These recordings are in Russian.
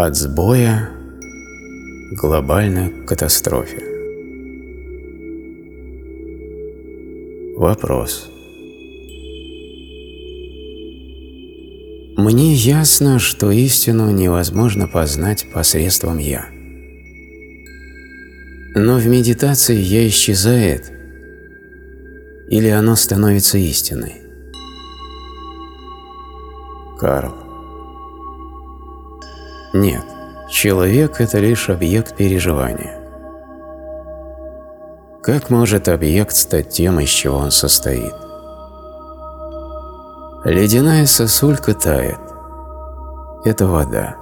От сбоя к глобальной катастрофе. Вопрос. Мне ясно, что истину невозможно познать посредством «я». Но в медитации «я» исчезает, или оно становится истиной? Карл. Нет, человек – это лишь объект переживания. Как может объект стать тем, из чего он состоит? Ледяная сосулька тает. Это вода.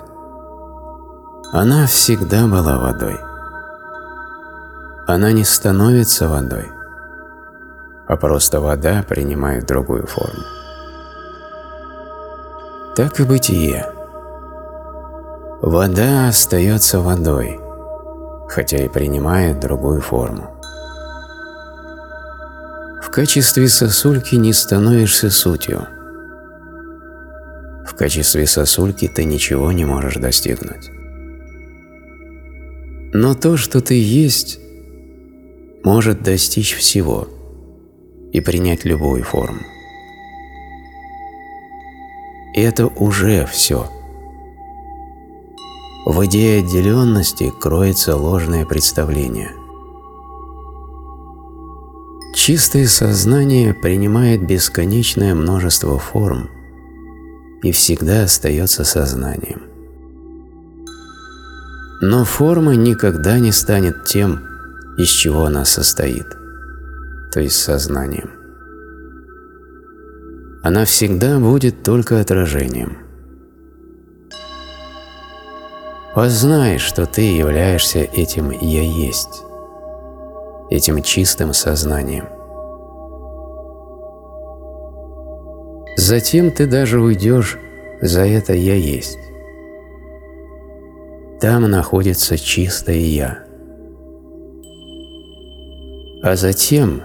Она всегда была водой. Она не становится водой, а просто вода принимает другую форму. Так и бытие. Вода остается водой, хотя и принимает другую форму. В качестве сосульки не становишься сутью. В качестве сосульки ты ничего не можешь достигнуть. Но то, что ты есть, может достичь всего и принять любую форму. И это уже все. В идее отделенности кроется ложное представление – Чистое сознание принимает бесконечное множество форм и всегда остается сознанием. Но форма никогда не станет тем, из чего она состоит, то есть сознанием. Она всегда будет только отражением. Познай, что ты являешься этим «я есть», этим чистым сознанием. Затем ты даже уйдешь за это «я есть». Там находится чистое «я». А затем,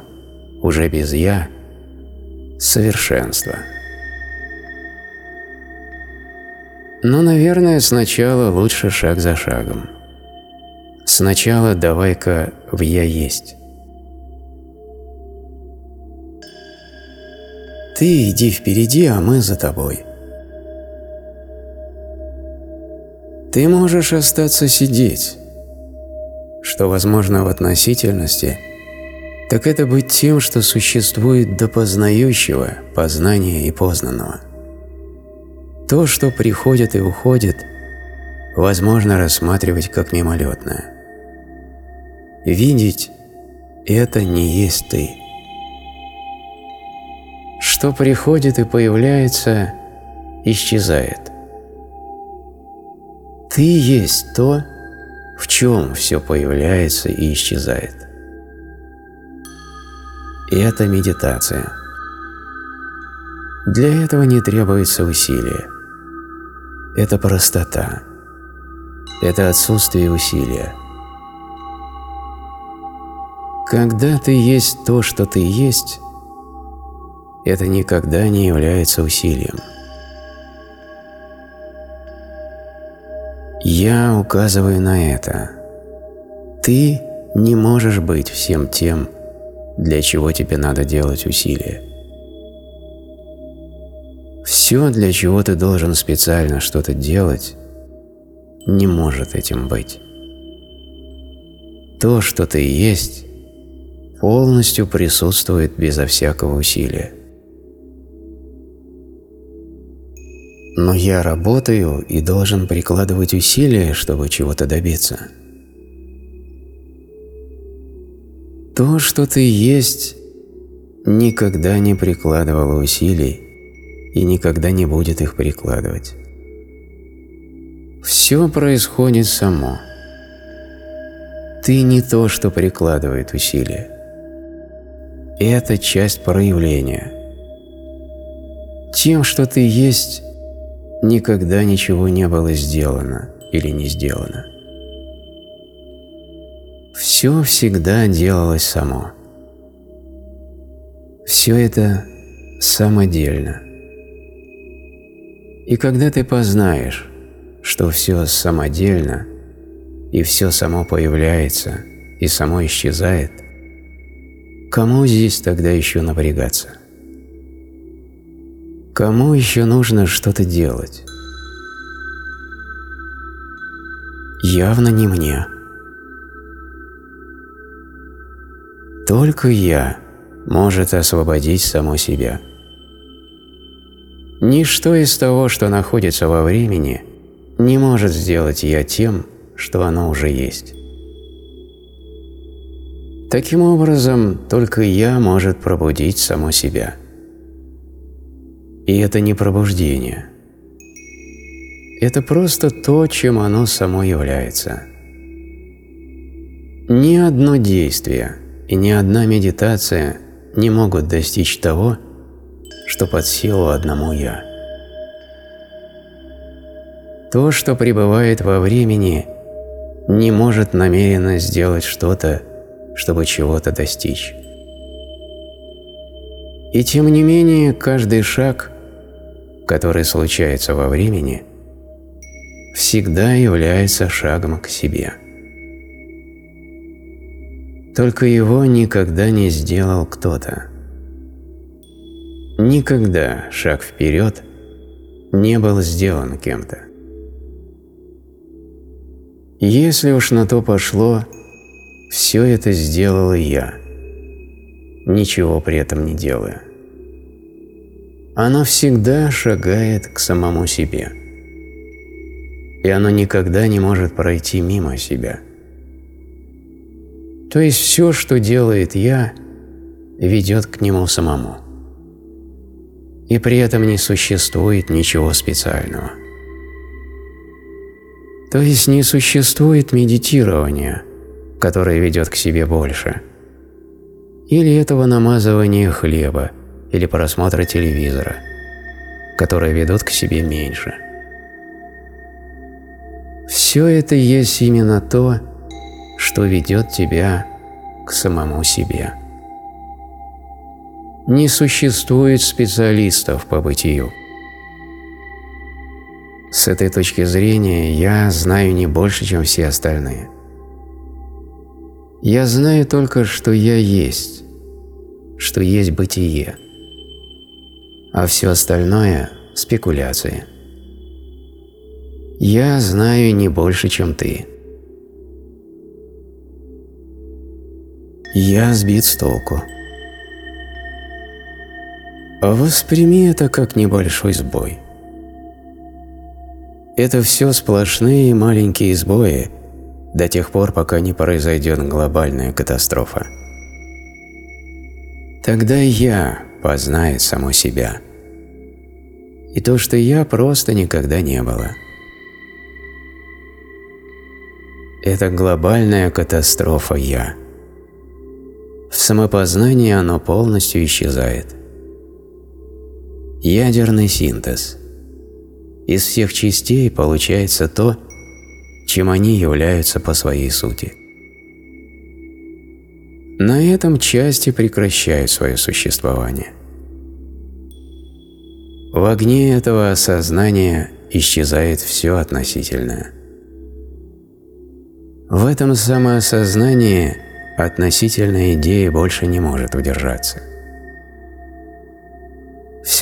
уже без «я», совершенство. Но, наверное, сначала лучше шаг за шагом. Сначала давай-ка в «я есть». Ты иди впереди, а мы за тобой. Ты можешь остаться сидеть, что возможно в относительности, так это быть тем, что существует до познающего, познания и познанного. То, что приходит и уходит, возможно рассматривать как мимолетное. Видеть – это не есть ты. Что приходит и появляется, исчезает. Ты есть то, в чем все появляется и исчезает. И это медитация. Для этого не требуется усилия. Это простота. Это отсутствие усилия. Когда ты есть то, что ты есть, это никогда не является усилием. Я указываю на это. Ты не можешь быть всем тем, для чего тебе надо делать усилия. Все, для чего ты должен специально что-то делать, не может этим быть. То, что ты есть, полностью присутствует безо всякого усилия. Но я работаю и должен прикладывать усилия, чтобы чего-то добиться. То, что ты есть, никогда не прикладывало усилий и никогда не будет их прикладывать. Все происходит само. Ты не то, что прикладывает усилия. Это часть проявления. Тем, что ты есть, никогда ничего не было сделано или не сделано. Все всегда делалось само. Все это самодельно. И когда ты познаешь, что все самодельно и все само появляется и само исчезает, кому здесь тогда еще напрягаться? Кому еще нужно что-то делать? Явно не мне. Только я может освободить само себя. Ничто из того, что находится во времени, не может сделать я тем, что оно уже есть. Таким образом, только я может пробудить само себя. И это не пробуждение. Это просто то, чем оно само является. Ни одно действие и ни одна медитация не могут достичь того, что под силу одному «я». То, что пребывает во времени, не может намеренно сделать что-то, чтобы чего-то достичь. И тем не менее, каждый шаг, который случается во времени, всегда является шагом к себе. Только его никогда не сделал кто-то. Никогда шаг вперед не был сделан кем-то. Если уж на то пошло, все это сделал я, ничего при этом не делая. Оно всегда шагает к самому себе. И оно никогда не может пройти мимо себя. То есть все, что делает я, ведет к нему самому и при этом не существует ничего специального. То есть не существует медитирования, которое ведет к себе больше, или этого намазывания хлеба, или просмотра телевизора, которые ведут к себе меньше. Все это есть именно то, что ведет тебя к самому себе не существует специалистов по бытию. С этой точки зрения я знаю не больше, чем все остальные. Я знаю только, что я есть, что есть бытие, а все остальное – спекуляции. Я знаю не больше, чем ты. Я сбит с толку. Восприми это как небольшой сбой. Это все сплошные маленькие сбои до тех пор, пока не произойдет глобальная катастрофа. Тогда я познает само себя. И то, что я просто никогда не было. Это глобальная катастрофа «я». В самопознании оно полностью исчезает. Ядерный синтез. Из всех частей получается то, чем они являются по своей сути. На этом части прекращают свое существование. В огне этого осознания исчезает все относительное. В этом самоосознании относительная идея больше не может удержаться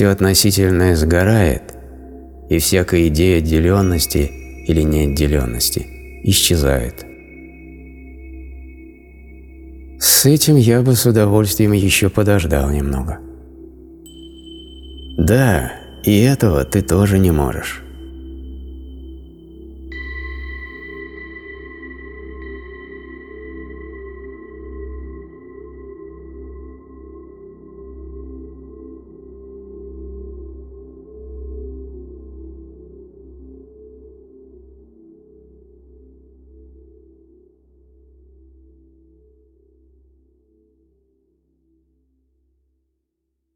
все относительное сгорает, и всякая идея отделенности или неотделенности исчезает. С этим я бы с удовольствием еще подождал немного. Да, и этого ты тоже не можешь.